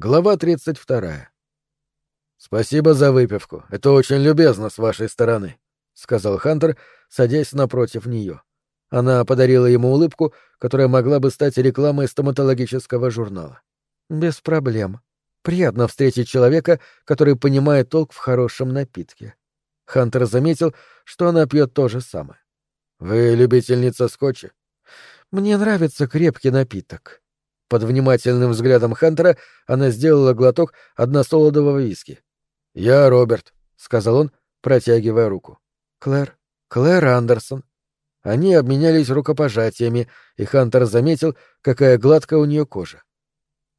Глава 32. «Спасибо за выпивку. Это очень любезно с вашей стороны», — сказал Хантер, садясь напротив нее. Она подарила ему улыбку, которая могла бы стать рекламой стоматологического журнала. «Без проблем. Приятно встретить человека, который понимает толк в хорошем напитке». Хантер заметил, что она пьет то же самое. «Вы любительница скотча?» «Мне нравится крепкий напиток», под внимательным взглядом Хантера она сделала глоток односолодового виски. «Я Роберт», — сказал он, протягивая руку. «Клэр. Клэр Андерсон». Они обменялись рукопожатиями, и Хантер заметил, какая гладкая у нее кожа.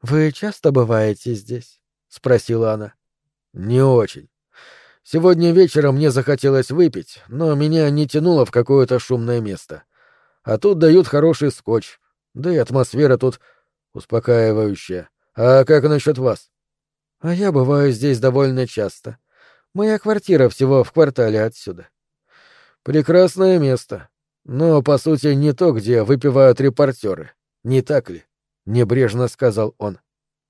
«Вы часто бываете здесь?» — спросила она. «Не очень. Сегодня вечером мне захотелось выпить, но меня не тянуло в какое-то шумное место. А тут дают хороший скотч, да и атмосфера тут успокаивающая. А как насчет вас? А я бываю здесь довольно часто. Моя квартира всего в квартале отсюда. Прекрасное место. Но, по сути, не то, где выпивают репортеры. Не так ли? Небрежно сказал он.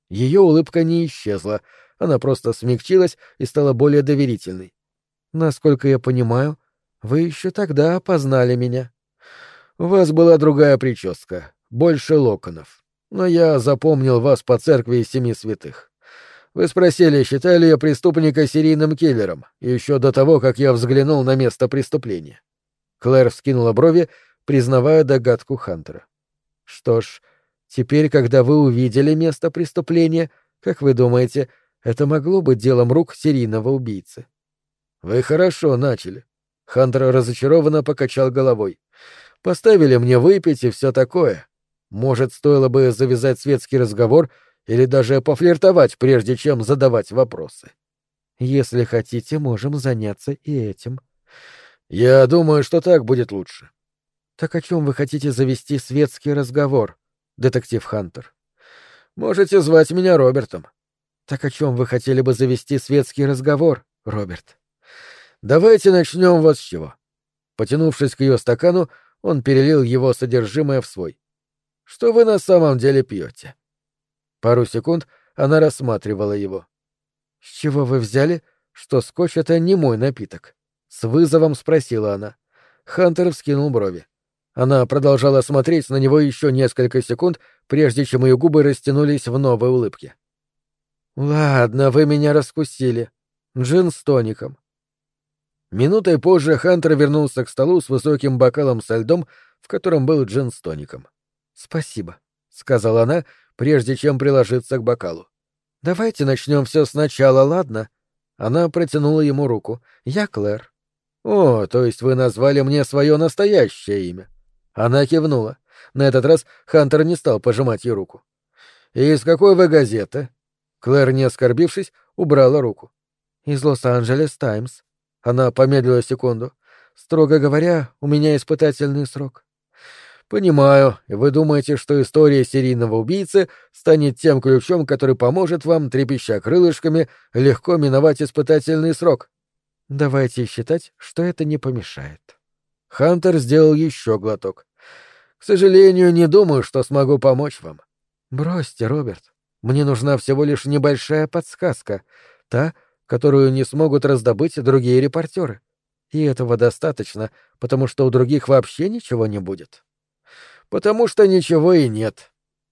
Ее улыбка не исчезла, она просто смягчилась и стала более доверительной. Насколько я понимаю, вы еще тогда опознали меня. У вас была другая прическа, больше локонов но я запомнил вас по церкви семи святых. Вы спросили, считали я преступника серийным киллером, еще до того, как я взглянул на место преступления. Клэр вскинула брови, признавая догадку Хантера. Что ж, теперь, когда вы увидели место преступления, как вы думаете, это могло быть делом рук серийного убийцы? Вы хорошо начали. Хантер разочарованно покачал головой. Поставили мне выпить и все такое. Может, стоило бы завязать светский разговор или даже пофлиртовать, прежде чем задавать вопросы. Если хотите, можем заняться и этим. Я думаю, что так будет лучше. Так о чем вы хотите завести светский разговор, детектив Хантер? Можете звать меня Робертом. Так о чем вы хотели бы завести светский разговор, Роберт? Давайте начнем вот с чего. Потянувшись к ее стакану, он перелил его содержимое в свой. Что вы на самом деле пьете? Пару секунд она рассматривала его. С чего вы взяли, что скотч это не мой напиток? С вызовом спросила она. Хантер вскинул брови. Она продолжала смотреть на него еще несколько секунд, прежде чем ее губы растянулись в новой улыбке. «Ладно, вы меня раскусили. Джин с тоником». Минутой позже Хантер вернулся к столу с высоким бокалом со льдом, в котором был джин с тоником. «Спасибо», — сказала она, прежде чем приложиться к бокалу. «Давайте начнем все сначала, ладно?» Она протянула ему руку. «Я Клэр». «О, то есть вы назвали мне свое настоящее имя?» Она кивнула. На этот раз Хантер не стал пожимать ей руку. «И из какой вы газеты?» Клэр, не оскорбившись, убрала руку. «Из Лос-Анджелес Таймс». Она помедлила секунду. «Строго говоря, у меня испытательный срок». Понимаю, вы думаете, что история серийного убийцы станет тем ключом, который поможет вам, трепеща крылышками, легко миновать испытательный срок. Давайте считать, что это не помешает. Хантер сделал еще глоток. К сожалению, не думаю, что смогу помочь вам. Бросьте, Роберт. Мне нужна всего лишь небольшая подсказка, та, которую не смогут раздобыть другие репортеры. И этого достаточно, потому что у других вообще ничего не будет потому что ничего и нет.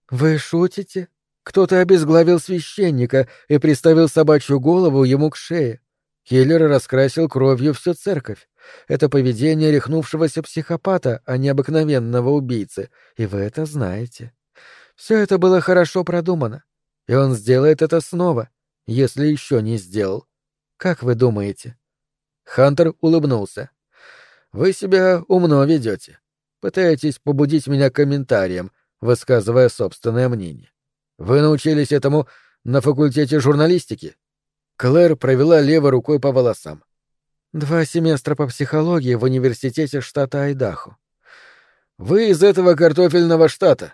Вы шутите? Кто-то обезглавил священника и приставил собачью голову ему к шее. Киллер раскрасил кровью всю церковь. Это поведение рехнувшегося психопата, а не обыкновенного убийцы, и вы это знаете. Все это было хорошо продумано, и он сделает это снова, если еще не сделал. Как вы думаете? Хантер улыбнулся. Вы себя умно ведете. Пытаетесь побудить меня комментарием, высказывая собственное мнение. Вы научились этому на факультете журналистики? Клэр провела левой рукой по волосам. Два семестра по психологии в университете штата Айдахо. Вы из этого картофельного штата.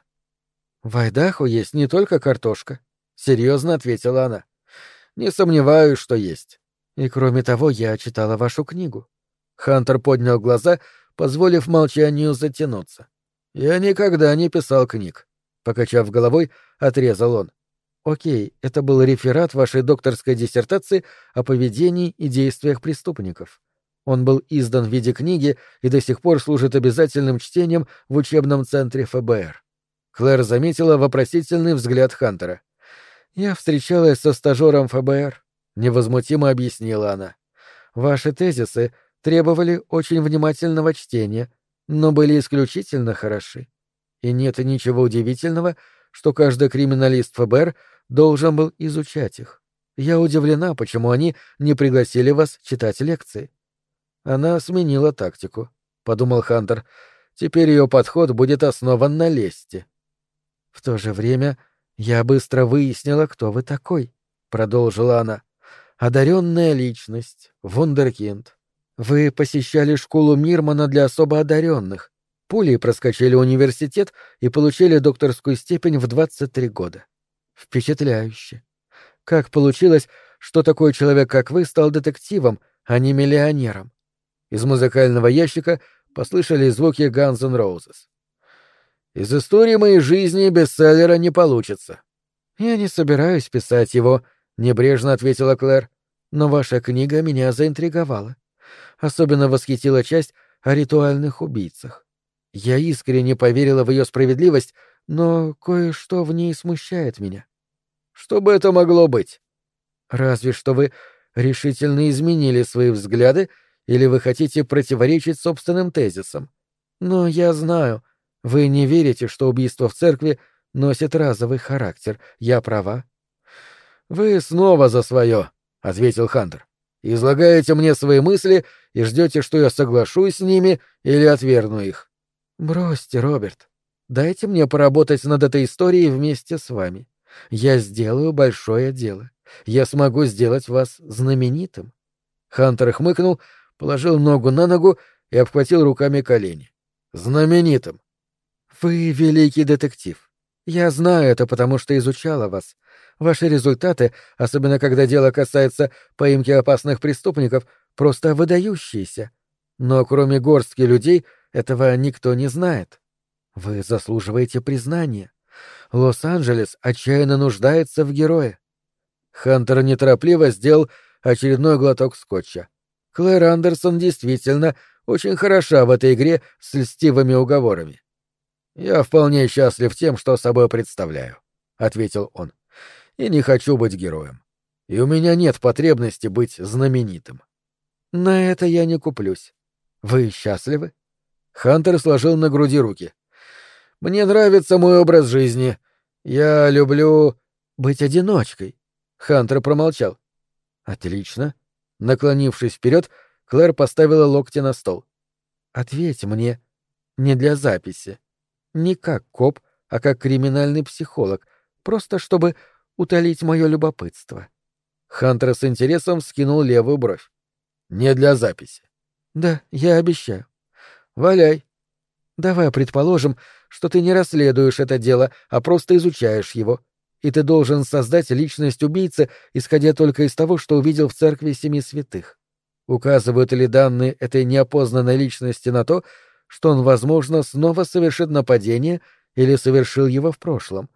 В Айдахо есть не только картошка, серьезно ответила она. Не сомневаюсь, что есть. И кроме того, я читала вашу книгу. Хантер поднял глаза, позволив молчанию затянуться. «Я никогда не писал книг», — покачав головой, отрезал он. окей, это был реферат вашей докторской диссертации о поведении и действиях преступников. Он был издан в виде книги и до сих пор служит обязательным чтением в учебном центре ФБР. Клэр заметила вопросительный взгляд Хантера. «Я встречалась со стажером ФБР», — невозмутимо объяснила она. «Ваши тезисы требовали очень внимательного чтения, но были исключительно хороши. И нет ничего удивительного, что каждый криминалист ФБР должен был изучать их. Я удивлена, почему они не пригласили вас читать лекции. Она сменила тактику, — подумал Хантер. Теперь ее подход будет основан на лести. В то же время я быстро выяснила, кто вы такой, — продолжила она. Одаренная личность, вундеркинд. Вы посещали школу Мирмана для особо одаренных. Пулей проскочили университет и получили докторскую степень в 23 года. Впечатляюще. Как получилось, что такой человек, как вы, стал детективом, а не миллионером? Из музыкального ящика послышались звуки Guns N' Roses. «Из истории моей жизни бестселлера не получится». «Я не собираюсь писать его», — небрежно ответила Клэр. «Но ваша книга меня заинтриговала. Особенно восхитила часть о ритуальных убийцах. Я искренне поверила в ее справедливость, но кое-что в ней смущает меня». «Что бы это могло быть?» «Разве что вы решительно изменили свои взгляды или вы хотите противоречить собственным тезисам. Но я знаю, вы не верите, что убийство в церкви носит разовый характер. Я права. Вы снова за свое, ответил Хантер. Излагаете мне свои мысли и ждете, что я соглашусь с ними или отвергну их. Бросьте, Роберт. Дайте мне поработать над этой историей вместе с вами. Я сделаю большое дело. Я смогу сделать вас знаменитым. Хантер хмыкнул, положил ногу на ногу и обхватил руками колени. «Знаменитым!» «Вы великий детектив. Я знаю это, потому что изучала вас. Ваши результаты, особенно когда дело касается поимки опасных преступников, просто выдающиеся. Но кроме горстки людей этого никто не знает. Вы заслуживаете признания. Лос-Анджелес отчаянно нуждается в герое». Хантер неторопливо сделал очередной глоток скотча. Клэр Андерсон действительно очень хороша в этой игре с льстивыми уговорами. «Я вполне счастлив тем, что собой представляю», — ответил он. «И не хочу быть героем. И у меня нет потребности быть знаменитым». «На это я не куплюсь. Вы счастливы?» Хантер сложил на груди руки. «Мне нравится мой образ жизни. Я люблю быть одиночкой». Хантер промолчал. «Отлично. Наклонившись вперед, Клэр поставила локти на стол. «Ответь мне. Не для записи. Не как коп, а как криминальный психолог, просто чтобы утолить мое любопытство». Хантер с интересом скинул левую бровь. «Не для записи». «Да, я обещаю». «Валяй». «Давай предположим, что ты не расследуешь это дело, а просто изучаешь его и ты должен создать личность убийцы, исходя только из того, что увидел в церкви Семи Святых. Указывают ли данные этой неопознанной личности на то, что он, возможно, снова совершит нападение или совершил его в прошлом?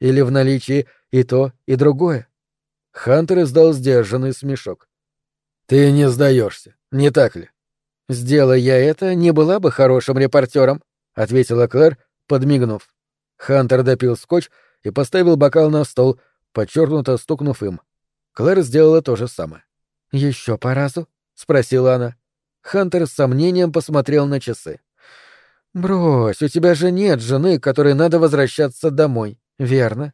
Или в наличии и то, и другое? Хантер издал сдержанный смешок. «Ты не сдаешься, не так ли?» «Сделай я это, не была бы хорошим репортером», — ответила Клэр, подмигнув. Хантер допил скотч и поставил бокал на стол, подчеркнуто стукнув им. Клэр сделала то же самое. Еще по разу? спросила она. Хантер с сомнением посмотрел на часы. Брось, у тебя же нет жены, которой надо возвращаться домой, верно?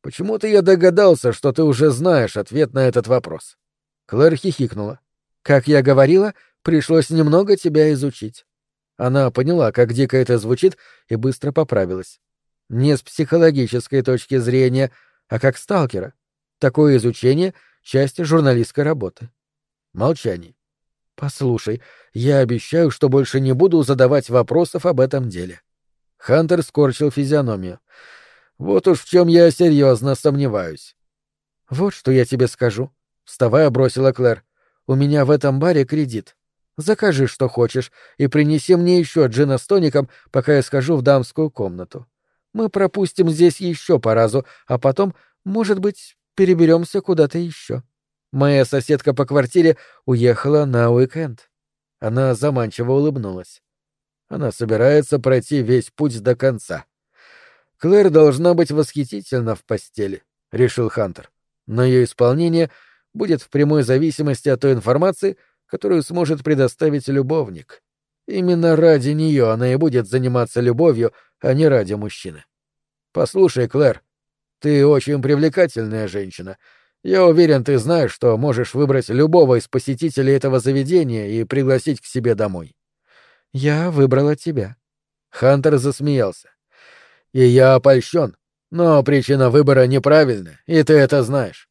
Почему-то я догадался, что ты уже знаешь ответ на этот вопрос. Клэр хихикнула. Как я говорила, пришлось немного тебя изучить. Она поняла, как дико это звучит, и быстро поправилась. Не с психологической точки зрения, а как сталкера. Такое изучение — часть журналистской работы. Молчание. «Послушай, я обещаю, что больше не буду задавать вопросов об этом деле». Хантер скорчил физиономию. «Вот уж в чем я серьезно сомневаюсь». «Вот что я тебе скажу», — вставая бросила Клэр. «У меня в этом баре кредит. Закажи, что хочешь, и принеси мне еще джина с тоником, пока я схожу в дамскую комнату. Мы пропустим здесь еще по разу, а потом Может быть, переберемся куда-то еще. Моя соседка по квартире уехала на уикенд. Она заманчиво улыбнулась. Она собирается пройти весь путь до конца. Клэр должна быть восхитительна в постели, решил Хантер. Но ее исполнение будет в прямой зависимости от той информации, которую сможет предоставить любовник. Именно ради нее она и будет заниматься любовью, а не ради мужчины. Послушай, Клэр, ты очень привлекательная женщина. Я уверен, ты знаешь, что можешь выбрать любого из посетителей этого заведения и пригласить к себе домой. Я выбрала тебя. Хантер засмеялся. И я опольщен, но причина выбора неправильная, и ты это знаешь.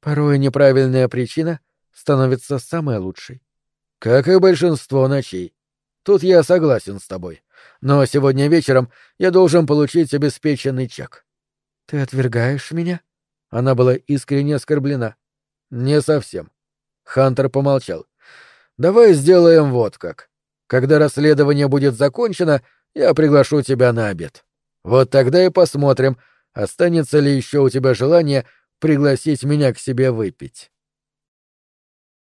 Порой неправильная причина становится самой лучшей. Как и большинство ночей. Тут я согласен с тобой. Но сегодня вечером я должен получить обеспеченный чек. Ты отвергаешь меня? Она была искренне оскорблена. Не совсем. Хантер помолчал. Давай сделаем вот как. Когда расследование будет закончено, я приглашу тебя на обед. Вот тогда и посмотрим, останется ли еще у тебя желание пригласить меня к себе выпить.